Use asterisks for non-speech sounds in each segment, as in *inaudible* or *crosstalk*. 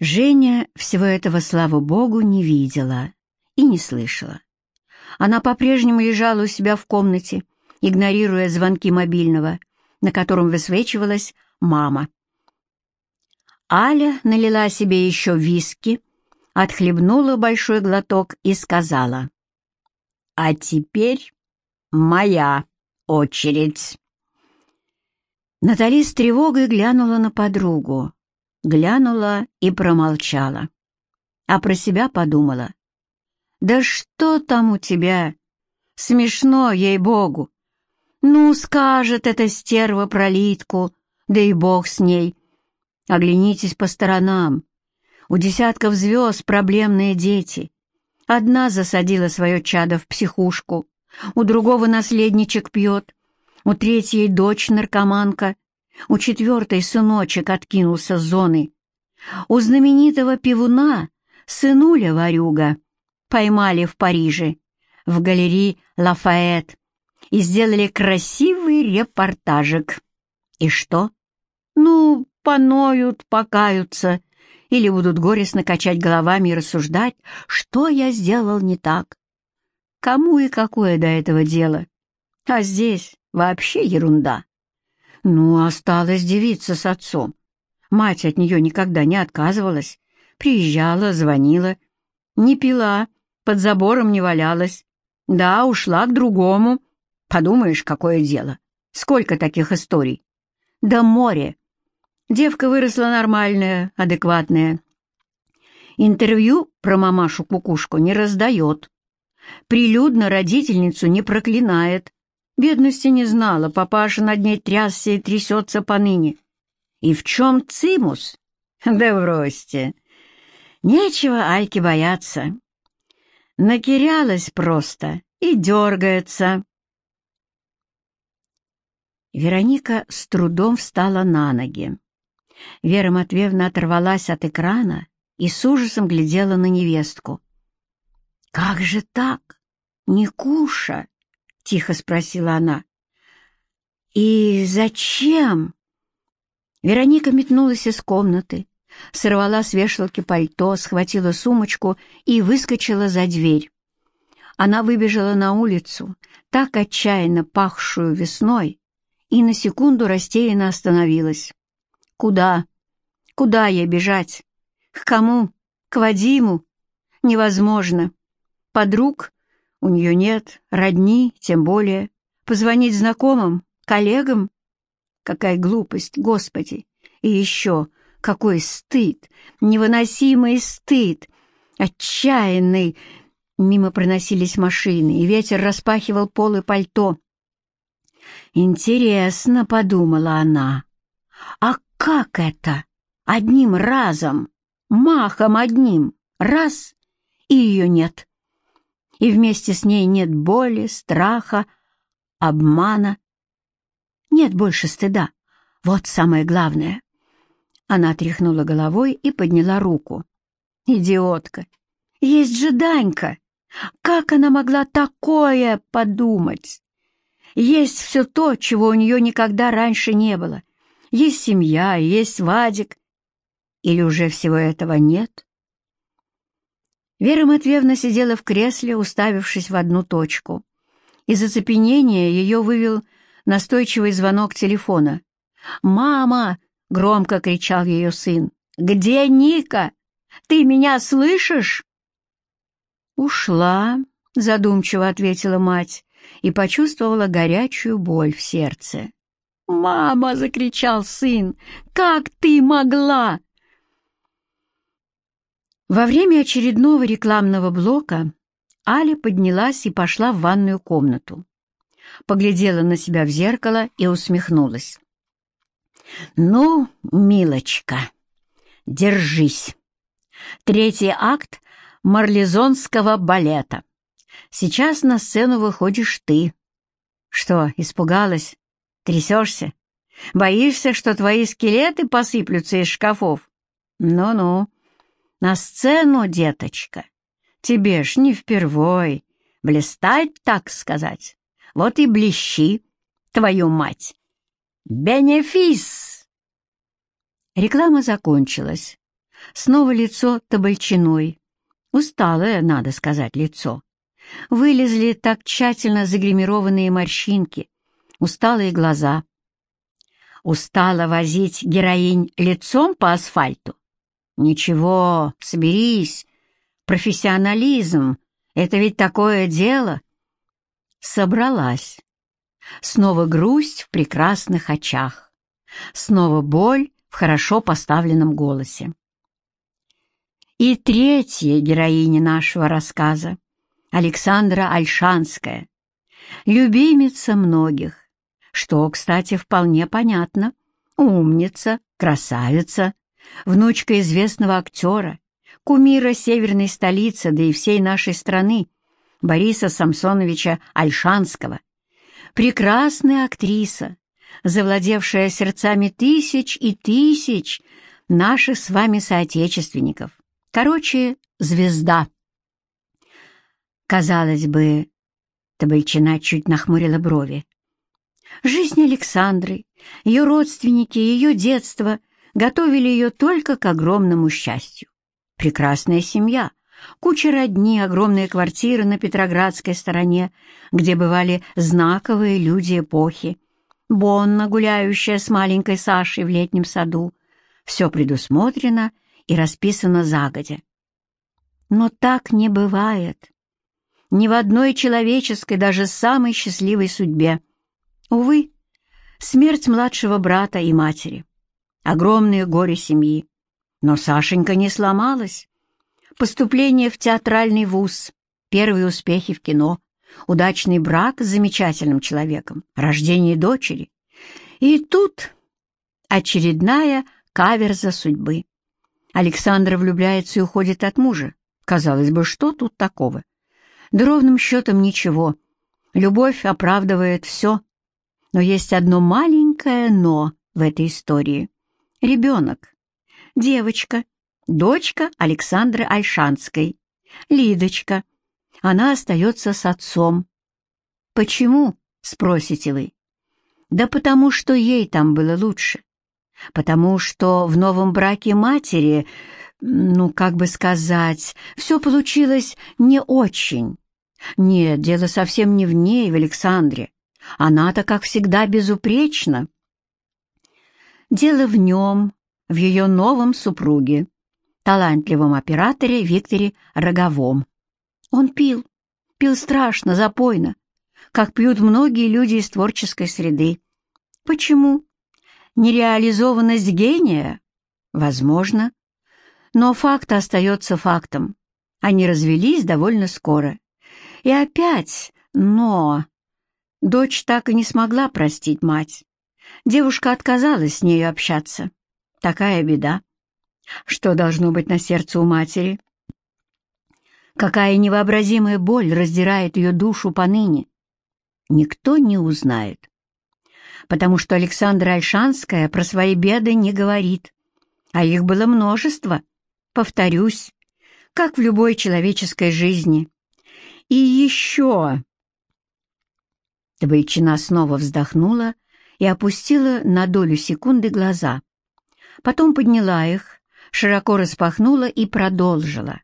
Женя всего этого, слава богу, не видела и не слышала. Она по-прежнему лежала у себя в комнате, игнорируя звонки мобильного, на котором высвечивалась мама. Аля налила себе еще виски, отхлебнула большой глоток и сказала, «А теперь моя очередь». Натали с тревогой глянула на подругу, глянула и промолчала, а про себя подумала, «Да что там у тебя? Смешно, ей-богу! Ну, скажет эта стерва пролитку, да и бог с ней. Оглянитесь по сторонам. У десятков звезд проблемные дети. Одна засадила свое чадо в психушку, у другого наследничек пьет, у третьей дочь наркоманка, у четвертой сыночек откинулся с зоны. У знаменитого пивуна сынуля варюга поймали в Париже, в галерее Лафайет, и сделали красивый репортажик. И что? Ну, поноют, покаются, или будут горестно качать головами и рассуждать, что я сделал не так. Кому и какое до этого дело? А здесь вообще ерунда. Ну, осталась девица с отцом. Мать от нее никогда не отказывалась. Приезжала, звонила. Не пила, под забором не валялась. Да, ушла к другому. Подумаешь, какое дело. Сколько таких историй? Да море. Девка выросла нормальная, адекватная. Интервью про мамашу-кукушку не раздает. Прилюдно родительницу не проклинает. Бедности не знала, папаша над ней трясся и трясется поныне. И в чем цимус? *laughs* Да бросьте. Нечего Альке бояться. Накирялась просто и дергается. Вероника с трудом встала на ноги. Вера Матвеевна оторвалась от экрана и с ужасом глядела на невестку. «Как же так? Никуша?» — тихо спросила она. «И зачем?» Вероника метнулась из комнаты, сорвала с вешалки пальто, схватила сумочку и выскочила за дверь. Она выбежала на улицу, так отчаянно пахшую весной, и на секунду растерянно остановилась. «Куда? Куда ей бежать? К кому? К Вадиму? Невозможно. Подруг у нее нет, родни тем более. Позвонить знакомым, коллегам? Какая глупость, Господи! И еще какой стыд, невыносимый стыд, отчаянный. Мимо проносились машины, и ветер распахивал полы пальто. «Интересно», — подумала она, — «а как это? Одним разом, махом одним, раз, и ее нет. И вместе с ней нет боли, страха, обмана. Нет больше стыда. Вот самое главное. Она тряхнула головой и подняла руку. «Идиотка! Есть же Данька! Как она могла такое подумать? Есть все то, чего у нее никогда раньше не было. Есть семья, есть Вадик. Или уже всего этого нет?» Вера Матвеевна сидела в кресле, уставившись в одну точку. Из оцепенения ее вывел настойчивый звонок телефона. «Мама!» — громко кричал ее сын. «Где Ника? Ты меня слышишь?» «Ушла», — задумчиво ответила мать и почувствовала горячую боль в сердце. «Мама!» — закричал сын. «Как ты могла?» Во время очередного рекламного блока Аля поднялась и пошла в ванную комнату. Поглядела на себя в зеркало и усмехнулась. «Ну, милочка, держись. Третий акт марлезонского балета. Сейчас на сцену выходишь ты. Что, испугалась? Трясешься? Боишься, что твои скелеты посыплются из шкафов? Ну-ну, на сцену, деточка. Тебе ж не впервой. Блистать, так сказать. Вот и блещи, твою мать. Бенефис! Реклама закончилась. Снова лицо Табальчиной. Усталое, надо сказать, лицо. Вылезли так тщательно загримированные морщинки, усталые глаза. Устала возить героинь лицом по асфальту? Ничего, соберись. Профессионализм — это ведь такое дело. Собралась. Снова грусть в прекрасных очах. Снова боль в хорошо поставленном голосе. И третья героиня нашего рассказа — Александра Альшанская, любимица многих, что, кстати, вполне понятно, умница, красавица, внучка известного актера, кумира северной столицы, да и всей нашей страны, Бориса Самсоновича Альшанского, прекрасная актриса, завладевшая сердцами тысяч и тысяч наших с вами соотечественников, Короче, звезда. Казалось бы, Табальчина чуть нахмурила брови. Жизнь Александры, ее родственники, ее детство готовили ее только к огромному счастью. Прекрасная семья, куча родни, огромная квартира на Петроградской стороне, где бывали знаковые люди эпохи, Бонна, гуляющая с маленькой Сашей в летнем саду. Все предусмотрено и расписано загодя. Но так не бывает. Ни в одной человеческой, даже самой счастливой судьбе. Увы, смерть младшего брата и матери. Огромное горе семьи. Но Сашенька не сломалась. Поступление в театральный вуз, первые успехи в кино, удачный брак с замечательным человеком, рождение дочери. И тут очередная каверза судьбы. Александра влюбляется и уходит от мужа. Казалось бы, что тут такого? Да ровным счетом ничего. Любовь оправдывает все. Но есть одно маленькое «но» в этой истории. Ребенок. Девочка. Дочка Александры Альшанской. Лидочка. Она остается с отцом. Почему, спросите вы? Да потому что ей там было лучше потому что в новом браке матери, ну, как бы сказать, все получилось не очень. Нет, дело совсем не в ней, в Александре. Она-то, как всегда, безупречна. Дело в нем, в ее новом супруге, талантливом операторе Викторе Роговом. Он пил, пил страшно, запойно, как пьют многие люди из творческой среды. Почему? Нереализованность гения? Возможно. Но факт остается фактом. Они развелись довольно скоро. И опять «но». Дочь так и не смогла простить мать. Девушка отказалась с нею общаться. Такая беда. Что должно быть на сердце у матери? Какая невообразимая боль раздирает ее душу поныне? Никто не узнает потому что Александра Альшанская про свои беды не говорит, а их было множество, повторюсь, как в любой человеческой жизни. И еще... Табальчина снова вздохнула и опустила на долю секунды глаза. Потом подняла их, широко распахнула и продолжила.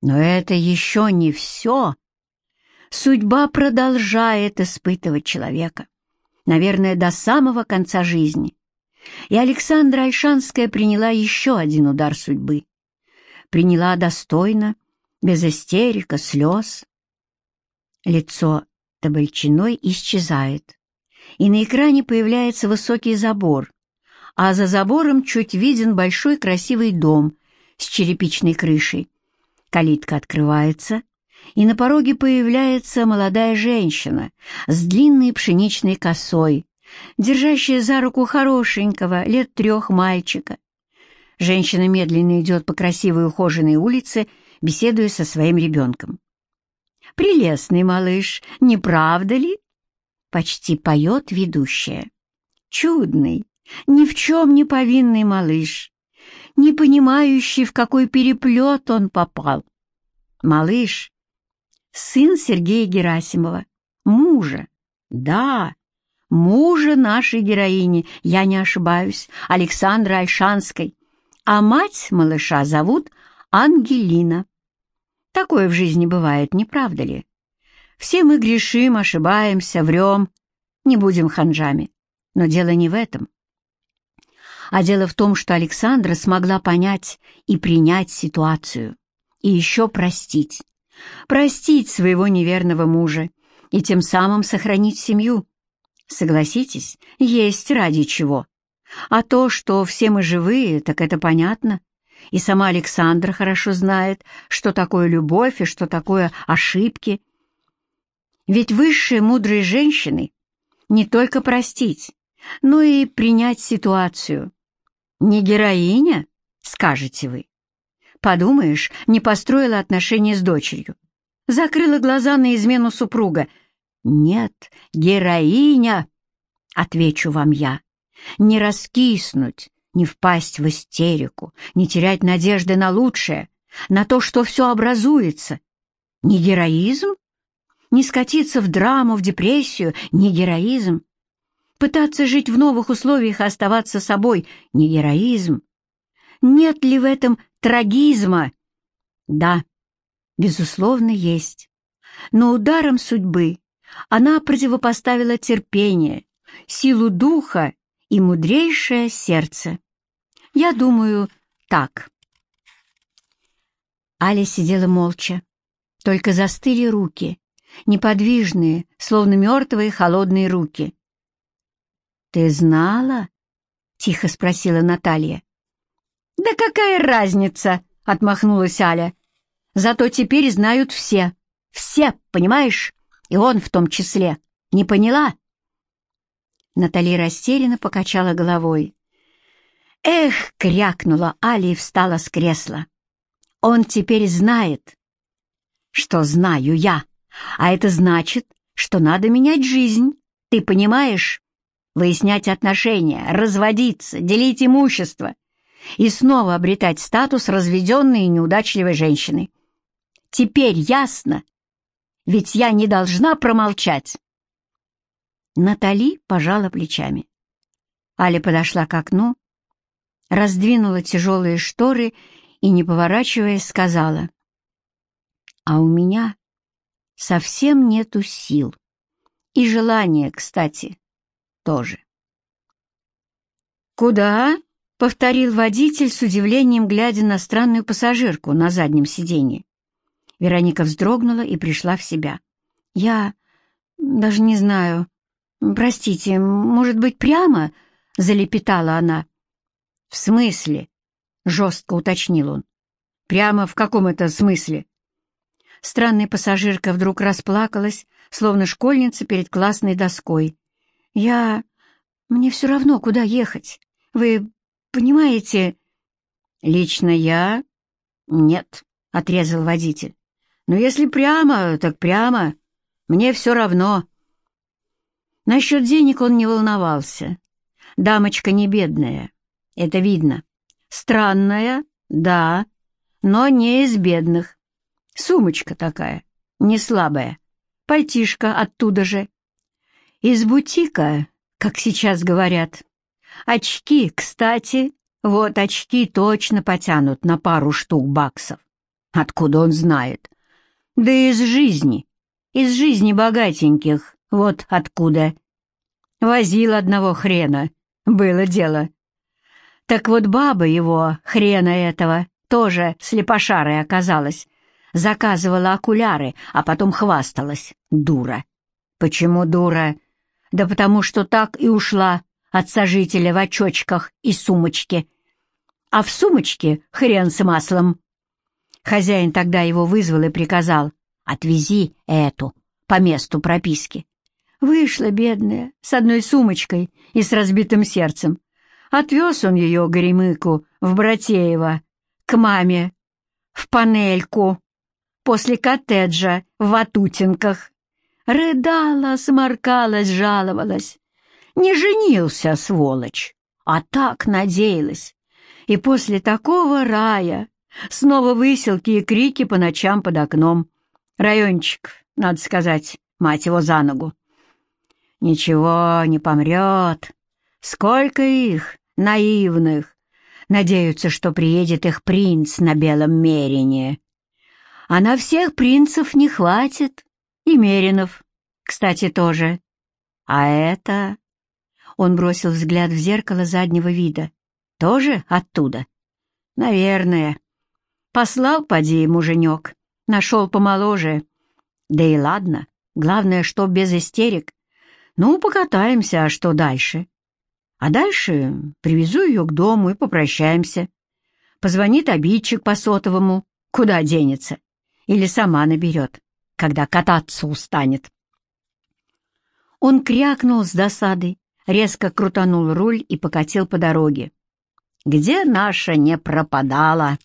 Но это еще не все. Судьба продолжает испытывать человека наверное, до самого конца жизни. И Александра Альшанская приняла еще один удар судьбы. Приняла достойно, без истерика, слез. Лицо Табальчиной исчезает, и на экране появляется высокий забор, а за забором чуть виден большой красивый дом с черепичной крышей. Калитка открывается, и на пороге появляется молодая женщина с длинной пшеничной косой, держащая за руку хорошенького, лет трех мальчика. Женщина медленно идет по красивой ухоженной улице, беседуя со своим ребенком. «Прелестный малыш, не правда ли?» Почти поет ведущая. «Чудный, ни в чем не повинный малыш, не понимающий, в какой переплет он попал. Малыш, сын Сергея Герасимова, мужа. Да, мужа нашей героини, я не ошибаюсь, Александры Альшанской, а мать малыша зовут Ангелина. Такое в жизни бывает, не правда ли? Все мы грешим, ошибаемся, врем, не будем ханжами. Но дело не в этом. А дело в том, что Александра смогла понять и принять ситуацию, и еще простить. Простить своего неверного мужа и тем самым сохранить семью. Согласитесь, есть ради чего. А то, что все мы живые, так это понятно. И сама Александра хорошо знает, что такое любовь и что такое ошибки. Ведь высшие мудрые женщины не только простить, но и принять ситуацию. Не героиня, скажете вы. Подумаешь, не построила отношения с дочерью. Закрыла глаза на измену супруга. Нет, героиня, отвечу вам я. Не раскиснуть, не впасть в истерику, не терять надежды на лучшее, на то, что все образуется. Не героизм? Не скатиться в драму, в депрессию, не героизм. Пытаться жить в новых условиях и оставаться собой, не героизм. Нет ли в этом трагизма? Да, безусловно, есть. Но ударом судьбы она противопоставила терпение, силу духа и мудрейшее сердце. Я думаю, так. Аля сидела молча. Только застыли руки, неподвижные, словно мертвые холодные руки. «Ты знала?» — тихо спросила Наталья. «Да какая разница?» — отмахнулась Аля. «Зато теперь знают все. Все, понимаешь? И он в том числе. Не поняла?» Натали растерянно покачала головой. «Эх!» — крякнула Али и встала с кресла. «Он теперь знает, что знаю я, а это значит, что надо менять жизнь, ты понимаешь? Выяснять отношения, разводиться, делить имущество и снова обретать статус разведенной и неудачливой женщины. Теперь ясно, ведь я не должна промолчать». Натали пожала плечами. Аля подошла к окну, раздвинула тяжелые шторы и, не поворачиваясь, сказала, «А у меня совсем нету сил. И желания, кстати, тоже». «Куда?» — повторил водитель с удивлением, глядя на странную пассажирку на заднем сиденье. Вероника вздрогнула и пришла в себя. «Я даже не знаю. «Простите, может быть, прямо?» — залепетала она. «В смысле?» — жестко уточнил он. «Прямо в каком это смысле?» Странная пассажирка вдруг расплакалась, словно школьница перед классной доской. «Я... Мне все равно, куда ехать. Вы понимаете...» «Лично я...» «Нет», — отрезал водитель. «Но если прямо, так прямо. Мне все равно». Насчет денег он не волновался. Дамочка не бедная, это видно. Странная, да, но не из бедных. Сумочка такая, не слабая, пальтишка оттуда же. Из бутика, как сейчас говорят. Очки, кстати, вот очки точно потянут на пару штук баксов. Откуда он знает? Да из жизни, из жизни богатеньких, вот откуда. Возил одного хрена. Было дело. Так вот баба его, хрена этого, тоже слепошарой оказалась. Заказывала окуляры, а потом хвасталась. Дура. Почему дура? Да потому что так и ушла от сожителя в очочках и сумочке. А в сумочке хрен с маслом. Хозяин тогда его вызвал и приказал «Отвези эту по месту прописки». Вышла бедная, с одной сумочкой и с разбитым сердцем. Отвез он ее, Горемыку, в Братеево, к маме, в панельку, после коттеджа в Ватутинках. Рыдала, сморкалась, жаловалась. Не женился, сволочь, а так надеялась. И после такого рая снова выселки и крики по ночам под окном. Райончик, надо сказать, мать его за ногу. Ничего, не помрет. Сколько их, наивных, Надеются, что приедет их принц на белом мерине. А на всех принцев не хватит. И Меринов, кстати, тоже. А это... Он бросил взгляд в зеркало заднего вида. Тоже оттуда? Наверное. Послал, поди, муженек. Нашел помоложе. Да и ладно. Главное, что без истерик. Ну, покатаемся, а что дальше? А дальше привезу ее к дому и попрощаемся. Позвонит обидчик по сотовому. Куда денется? Или сама наберет, когда кататься устанет. Он крякнул с досадой, резко крутанул руль и покатил по дороге. «Где наша не пропадала?»